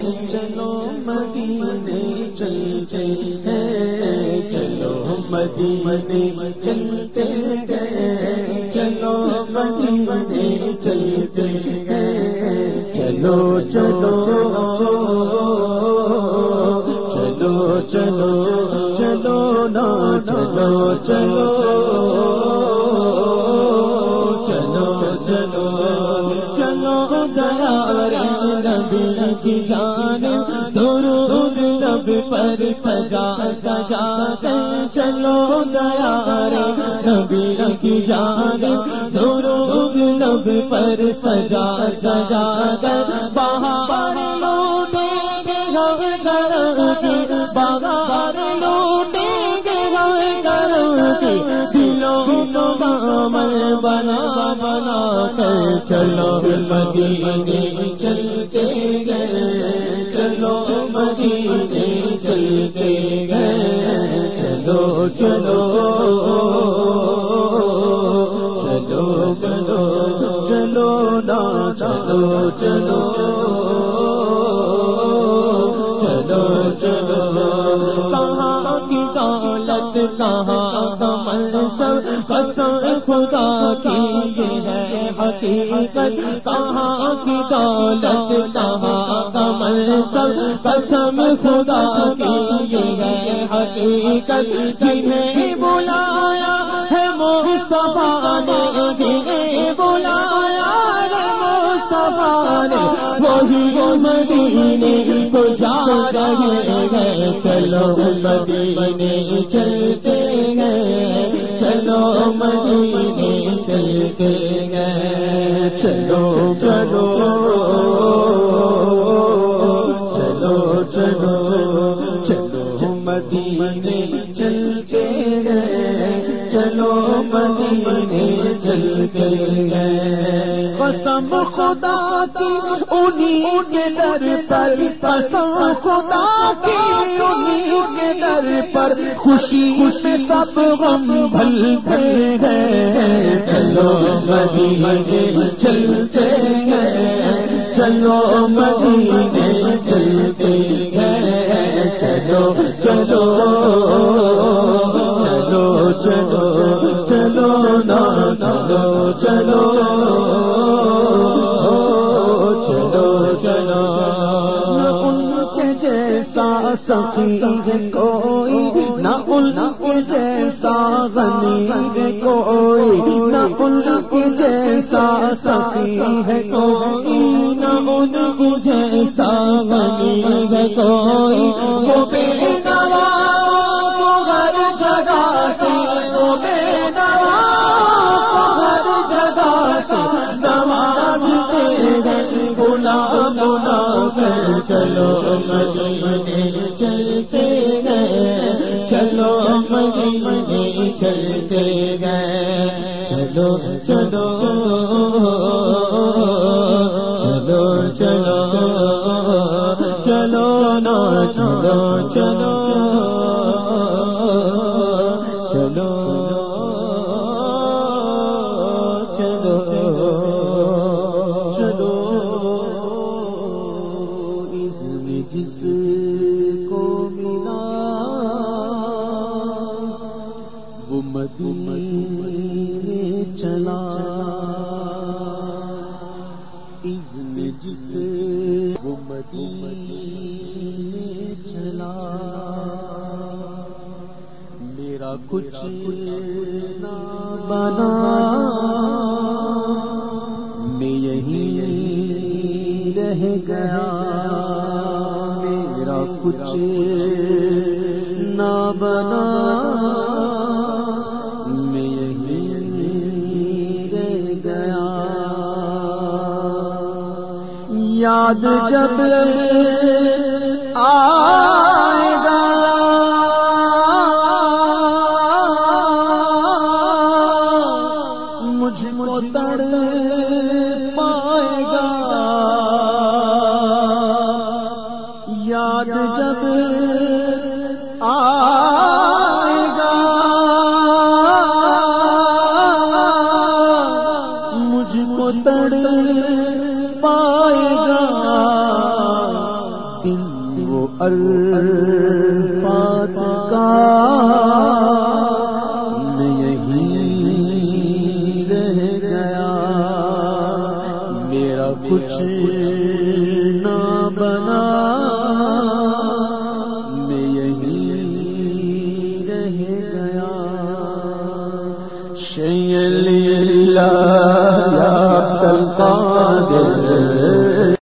چلو مدینے چلتے ہیں، چلو مدینے چلتے گئے چلو مدینے چلتے گئے چلو چلو چلو چلو چلو نا چلو چلو چلو چلو چلو گیا کی جان، درود نب پر سجا سجا کر چلو دیا رے نبی کی جان، درود نب پر سجا سجا کر۔ باہر لوٹے گے گھر کے باہر لوٹے گے گھر کے دلوں دامن بنا بنا کر چلو مدینے چلتے گئے چلو مدینے چلتے گئے چلو چلو چلو چلو چلو نا چلو چلو چلو چلو کہاں کی دولت کہاں قسم خدا کی ہے حقیقت، کہاں کی دولت، کہاں کمل سب قسم خدا کی ہے حقیقت، جنہیں بلایا ہے مصطفیٰ نے، جنہیں بلایا ہے مصطفیٰ نے۔ وہی مدینے کو جا رہے ہیں، چلو مدینے چلتے گئے چلو مدینے چلتے گئے۔ چلو چلو چلو چلو چلو مدینے چل کے چلو مدینے چل چلتے گئے قسم خدا کی انہیں کے در پر۔ قسم خدا کی انہیں کے در پر۔ خوشی خوشی سب غم بھل گئے چلو مدینے چلتے گئے چلو مدینے چلتے گئے چلو چلو چلو چلو چلو۔ ان کے جیسا سخی کوئی، نہ ان کے جیسا غنی کوئی، نہ ان کے جیسا سخی کوئی، نہ ان کے جیسا غنی کوئی۔ وہ بے نوا چلو مدینے چلتے گئے، چلو مدینے چلتے گئے، چلو چلو چلو چلو چلو نا، چلو چلو چلو کو ملا۔ وہ مدینے چلا۔ اس میں جس وہ مدینے چلا۔ میرا کچھ نہ بنا۔ میں یہی رہ گیا۔ کچھ نہ بنا۔ میں یہی رہ گیا۔ یاد جب آئے گا۔ مجھ کو تڑ وہ الفات کا میں یہیں رہ گیا میرا کچھ